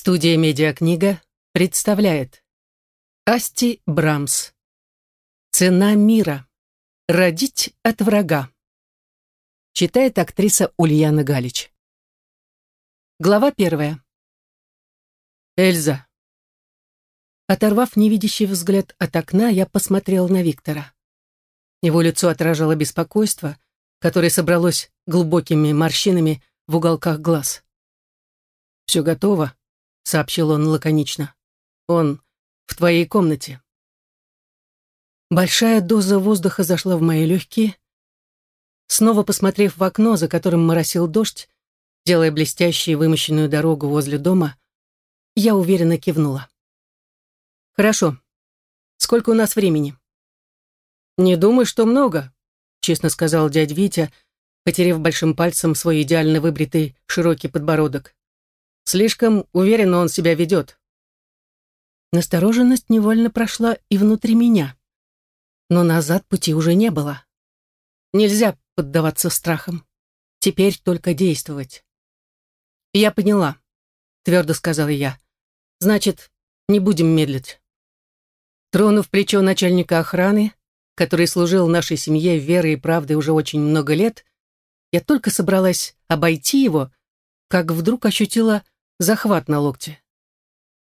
Студия «Медиакнига» представляет Асти Брамс «Цена мира. Родить от врага». Читает актриса Ульяна Галич. Глава первая. Эльза. Оторвав невидящий взгляд от окна, я посмотрел на Виктора. Его лицо отражало беспокойство, которое собралось глубокими морщинами в уголках глаз. «Все готово», — сообщил он лаконично. «Он в твоей комнате». Большая доза воздуха зашла в мои легкие. Снова посмотрев в окно, за которым моросил дождь, делая блестящую вымощенную дорогу возле дома, я уверенно кивнула. «Хорошо. Сколько у нас времени?» «Не думаю, что много», — честно сказал дядь Витя, потеряв большим пальцем свой идеально выбритый широкий подбородок. Слишком уверенно он себя ведет. Настороженность невольно прошла и внутри меня. Но назад пути уже не было. Нельзя поддаваться страхам. Теперь только действовать. «Я поняла», — твердо сказала я. «Значит, не будем медлить». Тронув плечо начальника охраны, который служил нашей семье верой и правдой уже очень много лет, я только собралась обойти его, как вдруг ощутила захват на локте.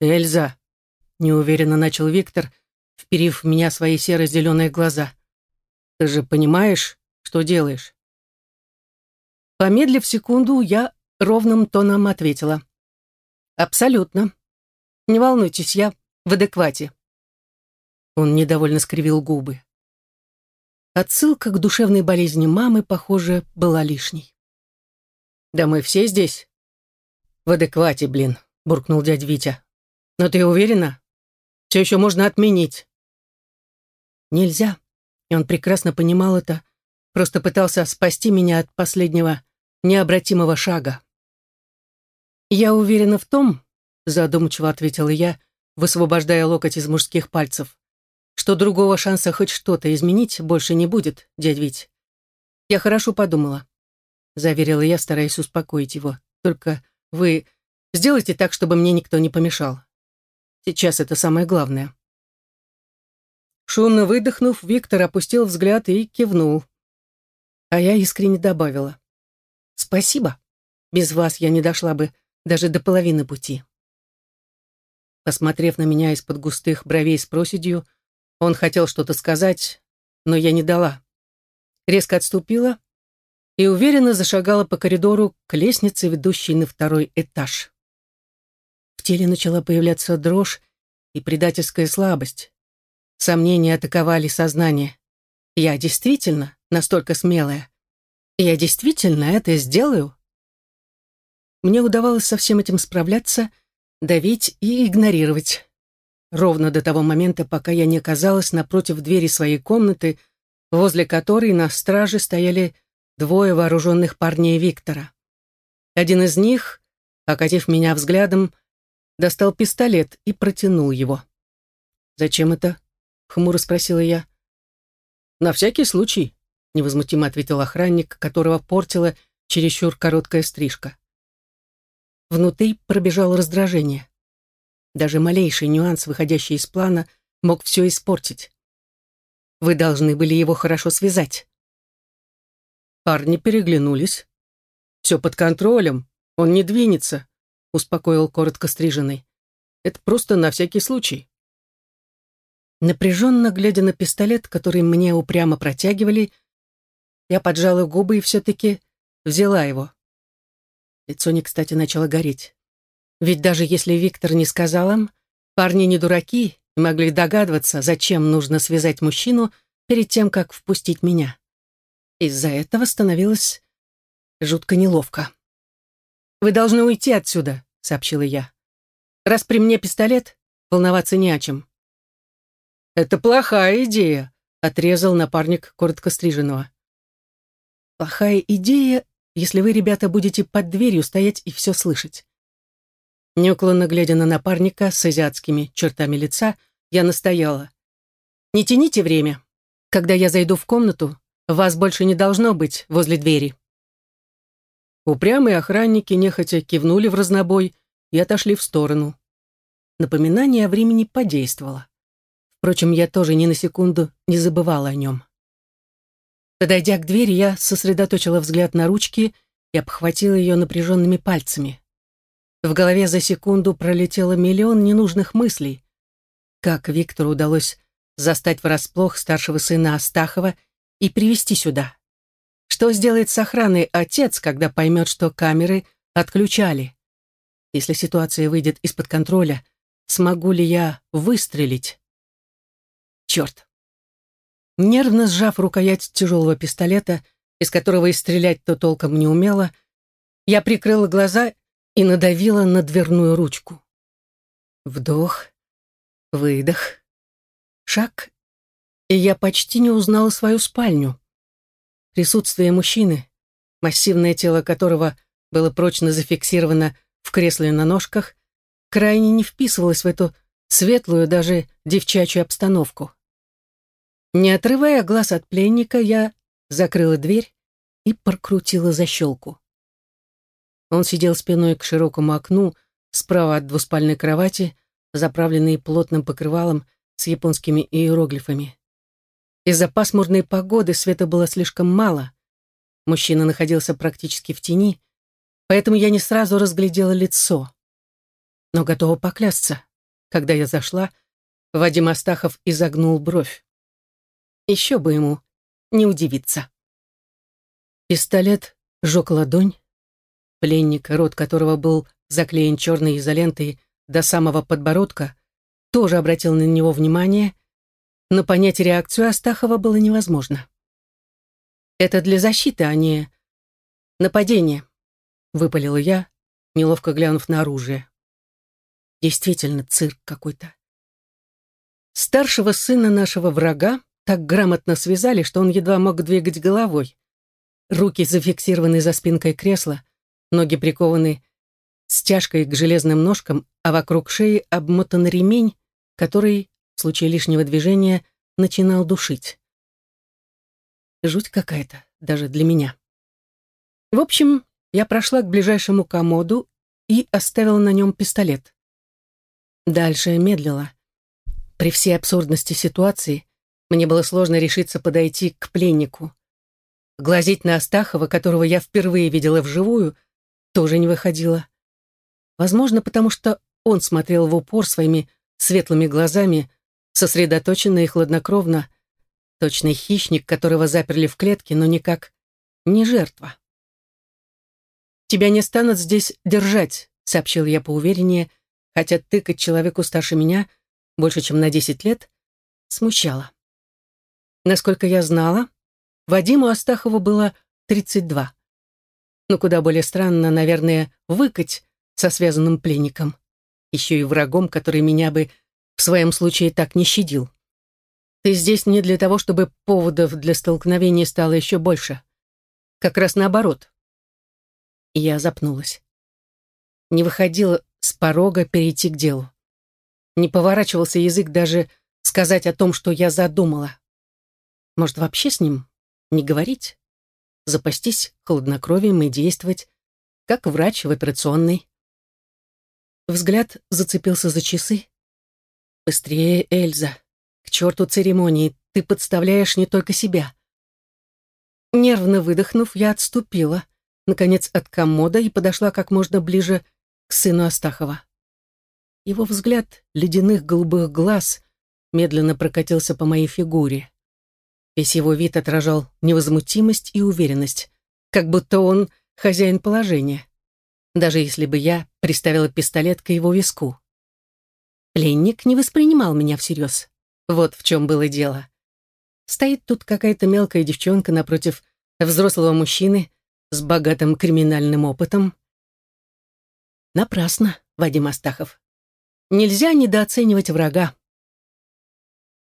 «Эльза», — неуверенно начал Виктор, вперив в меня свои серо-зеленые глаза. «Ты же понимаешь, что делаешь?» Помедлив секунду, я ровным тоном ответила. «Абсолютно. Не волнуйтесь, я в адеквате». Он недовольно скривил губы. Отсылка к душевной болезни мамы, похоже, была лишней. «Да мы все здесь «В адеквате, блин», — буркнул дядь Витя. «Но ты уверена? Все еще можно отменить». «Нельзя», и он прекрасно понимал это, просто пытался спасти меня от последнего необратимого шага. «Я уверена в том», — задумчиво ответила я, высвобождая локоть из мужских пальцев, «что другого шанса хоть что-то изменить больше не будет, дядь Вить. Я хорошо подумала», — заверила я, стараясь успокоить его. «Только вы сделайте так, чтобы мне никто не помешал. Сейчас это самое главное». Шумно выдохнув, Виктор опустил взгляд и кивнул. А я искренне добавила. «Спасибо. Без вас я не дошла бы даже до половины пути». Посмотрев на меня из-под густых бровей с проседью, он хотел что-то сказать, но я не дала. Резко отступила и уверенно зашагала по коридору к лестнице, ведущей на второй этаж. В теле начала появляться дрожь и предательская слабость. Сомнения атаковали сознание. Я действительно настолько смелая. Я действительно это сделаю. Мне удавалось со всем этим справляться, давить и игнорировать. Ровно до того момента, пока я не оказалась напротив двери своей комнаты, возле которой на страже стояли двое вооруженных парней Виктора. Один из них, окатив меня взглядом, достал пистолет и протянул его. «Зачем это?» — хмуро спросила я. «На всякий случай», — невозмутимо ответил охранник, которого портила чересчур короткая стрижка. Внутри пробежало раздражение. Даже малейший нюанс, выходящий из плана, мог все испортить. Вы должны были его хорошо связать. Парни переглянулись. «Все под контролем, он не двинется», — успокоил коротко стриженный. «Это просто на всякий случай». Напряженно глядя на пистолет, который мне упрямо протягивали, я поджала губы и все-таки взяла его. Лицо не кстати начало гореть. Ведь даже если Виктор не сказал им, парни не дураки и могли догадываться, зачем нужно связать мужчину перед тем, как впустить меня. Из-за этого становилось жутко неловко. «Вы должны уйти отсюда», — сообщила я. «Раз при мне пистолет, волноваться не о чем». «Это плохая идея», — отрезал напарник коротко стриженного. «Плохая идея, если вы, ребята, будете под дверью стоять и все слышать». Неуклонно глядя на напарника с азиатскими чертами лица, я настояла. «Не тяните время. Когда я зайду в комнату, вас больше не должно быть возле двери». Упрямые охранники нехотя кивнули в разнобой и отошли в сторону. Напоминание о времени подействовало. Впрочем, я тоже ни на секунду не забывала о нем. Подойдя к двери, я сосредоточила взгляд на ручки и обхватила ее напряженными пальцами. В голове за секунду пролетело миллион ненужных мыслей. Как Виктору удалось застать врасплох старшего сына Астахова и привести сюда? Что сделает с охраной отец, когда поймет, что камеры отключали? Если ситуация выйдет из-под контроля, смогу ли я выстрелить? Черт! Нервно сжав рукоять тяжелого пистолета, из которого и стрелять-то толком не умела, я прикрыла глаза и надавила на дверную ручку. Вдох, выдох, шаг, и я почти не узнала свою спальню. Присутствие мужчины, массивное тело которого было прочно зафиксировано в кресле на ножках, крайне не вписывалось в эту светлую, даже девчачью обстановку. Не отрывая глаз от пленника, я закрыла дверь и прокрутила защелку. Он сидел спиной к широкому окну, справа от двуспальной кровати, заправленной плотным покрывалом с японскими иероглифами. Из-за пасмурной погоды света было слишком мало. Мужчина находился практически в тени, поэтому я не сразу разглядела лицо. Но готова поклясться. Когда я зашла, Вадим Астахов изогнул бровь. Еще бы ему не удивиться. Пистолет жег ладонь, Пленник, рот которого был заклеен черной изолентой до самого подбородка, тоже обратил на него внимание, но понять реакцию Астахова было невозможно. «Это для защиты, а не нападение», — выпалила я, неловко глянув на оружие. Действительно, цирк какой-то. Старшего сына нашего врага так грамотно связали, что он едва мог двигать головой. Руки зафиксированы за спинкой кресла, Ноги прикованы стяжкой к железным ножкам, а вокруг шеи обмотан ремень, который, случае лишнего движения, начинал душить. Жуть какая-то, даже для меня. В общем, я прошла к ближайшему комоду и оставила на нем пистолет. Дальше медлила. При всей абсурдности ситуации мне было сложно решиться подойти к пленнику. Глазеть на Астахова, которого я впервые видела вживую — тоже не выходило. Возможно, потому что он смотрел в упор своими светлыми глазами, сосредоточенно и хладнокровно, точный хищник, которого заперли в клетке, но никак не жертва. «Тебя не станут здесь держать», — сообщил я поувереннее, хотя тыкать человеку старше меня, больше чем на десять лет, смущало. Насколько я знала, Вадиму Астахову было тридцать два но куда более странно, наверное, выкать со связанным пленником. Еще и врагом, который меня бы в своем случае так не щадил. Ты здесь не для того, чтобы поводов для столкновения стало еще больше. Как раз наоборот. я запнулась. Не выходила с порога перейти к делу. Не поворачивался язык даже сказать о том, что я задумала. Может, вообще с ним не говорить? запастись хладнокровием и действовать, как врач в операционной. Взгляд зацепился за часы. «Быстрее, Эльза! К черту церемонии! Ты подставляешь не только себя!» Нервно выдохнув, я отступила, наконец, от комода и подошла как можно ближе к сыну Астахова. Его взгляд ледяных голубых глаз медленно прокатился по моей фигуре. Весь его вид отражал невозмутимость и уверенность, как будто он хозяин положения, даже если бы я приставила пистолет к его виску. Пленник не воспринимал меня всерьез. Вот в чем было дело. Стоит тут какая-то мелкая девчонка напротив взрослого мужчины с богатым криминальным опытом. Напрасно, Вадим Астахов. Нельзя недооценивать врага.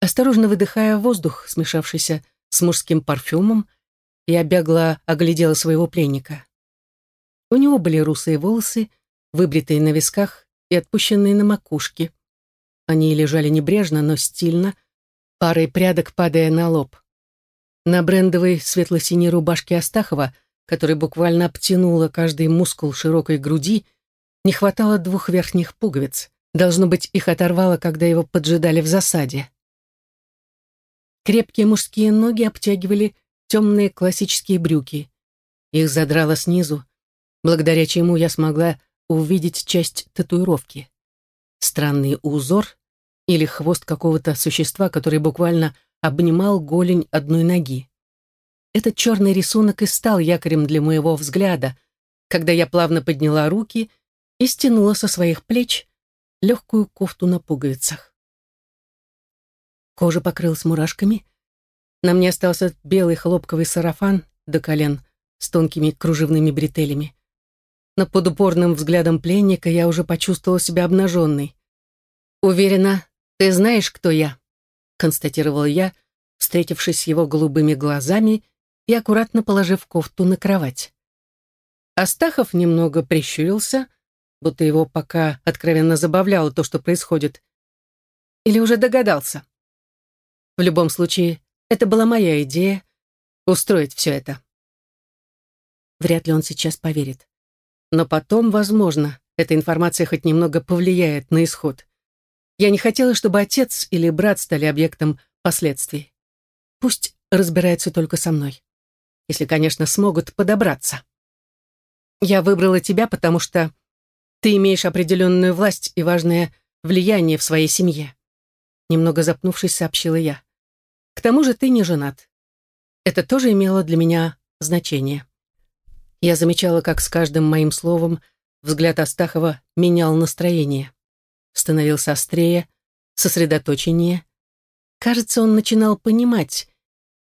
Осторожно выдыхая воздух, смешавшийся с мужским парфюмом, я бегло оглядела своего пленника. У него были русые волосы, выбритые на висках и отпущенные на макушке. Они лежали небрежно, но стильно, парой прядок падая на лоб. На брендовой светло-синей рубашке Астахова, которая буквально обтянула каждый мускул широкой груди, Не хватало двух верхних пуговиц. Должно быть, их оторвало, когда его поджидали в засаде. Крепкие мужские ноги обтягивали темные классические брюки. Их задрало снизу, благодаря чему я смогла увидеть часть татуировки. Странный узор или хвост какого-то существа, который буквально обнимал голень одной ноги. Этот черный рисунок и стал якорем для моего взгляда, когда я плавно подняла руки и стянула со своих плеч легкую кофту на пуговицах. Кожа покрылась мурашками. На мне остался белый хлопковый сарафан до колен с тонкими кружевными бретелями. Но под упорным взглядом пленника я уже почувствовала себя обнаженной. «Уверена, ты знаешь, кто я», — констатировала я, встретившись с его голубыми глазами и аккуратно положив кофту на кровать. Астахов немного прищурился, будто его пока откровенно забавляло то, что происходит. Или уже догадался. В любом случае, это была моя идея — устроить все это. Вряд ли он сейчас поверит. Но потом, возможно, эта информация хоть немного повлияет на исход. Я не хотела, чтобы отец или брат стали объектом последствий. Пусть разбираются только со мной. Если, конечно, смогут подобраться. Я выбрала тебя, потому что ты имеешь определенную власть и важное влияние в своей семье. Немного запнувшись, сообщила я. К тому же ты не женат. Это тоже имело для меня значение. Я замечала, как с каждым моим словом взгляд Астахова менял настроение. Становился острее, сосредоточеннее. Кажется, он начинал понимать,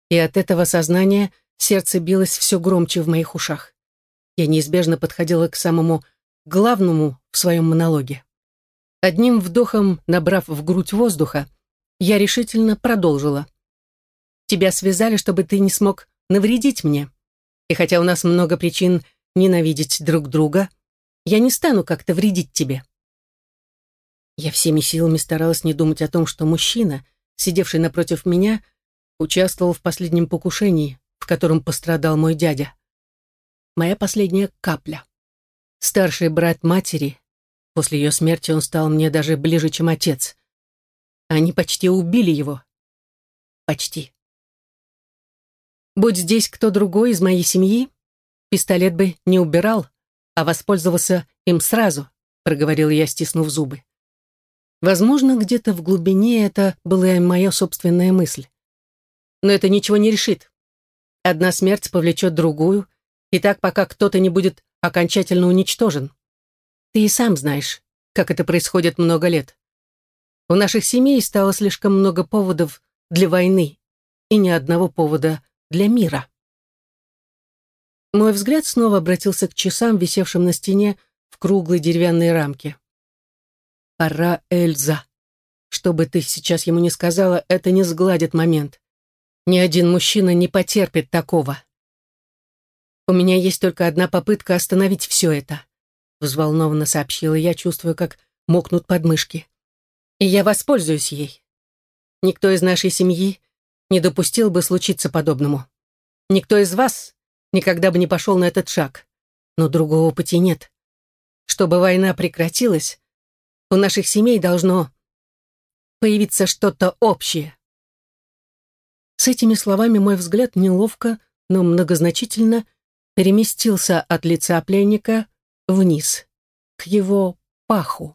и от этого сознания сердце билось все громче в моих ушах. Я неизбежно подходила к самому главному в своем монологе. Одним вдохом, набрав в грудь воздуха, я решительно продолжила. Тебя связали, чтобы ты не смог навредить мне. И хотя у нас много причин ненавидеть друг друга, я не стану как-то вредить тебе. Я всеми силами старалась не думать о том, что мужчина, сидевший напротив меня, участвовал в последнем покушении, в котором пострадал мой дядя. Моя последняя капля. Старший брат матери. После ее смерти он стал мне даже ближе, чем отец. Они почти убили его. Почти. Будь здесь кто другой из моей семьи, пистолет бы не убирал, а воспользовался им сразу, проговорил я, стиснув зубы. Возможно, где-то в глубине это была моя собственная мысль. Но это ничего не решит. Одна смерть повлечет другую, и так пока кто-то не будет окончательно уничтожен. Ты и сам знаешь, как это происходит много лет. У наших семей стало слишком много поводов для войны и ни одного повода для мира. Мой взгляд снова обратился к часам, висевшим на стене в круглой деревянной рамке. «Пора, Эльза. Что бы ты сейчас ему ни сказала, это не сгладит момент. Ни один мужчина не потерпит такого. У меня есть только одна попытка остановить все это», взволнованно сообщила я, чувствуя, как мокнут подмышки. «И я воспользуюсь ей. Никто из нашей семьи не допустил бы случиться подобному. Никто из вас никогда бы не пошел на этот шаг. Но другого пути нет. Чтобы война прекратилась, у наших семей должно появиться что-то общее. С этими словами мой взгляд неловко, но многозначительно переместился от лица пленника вниз, к его паху.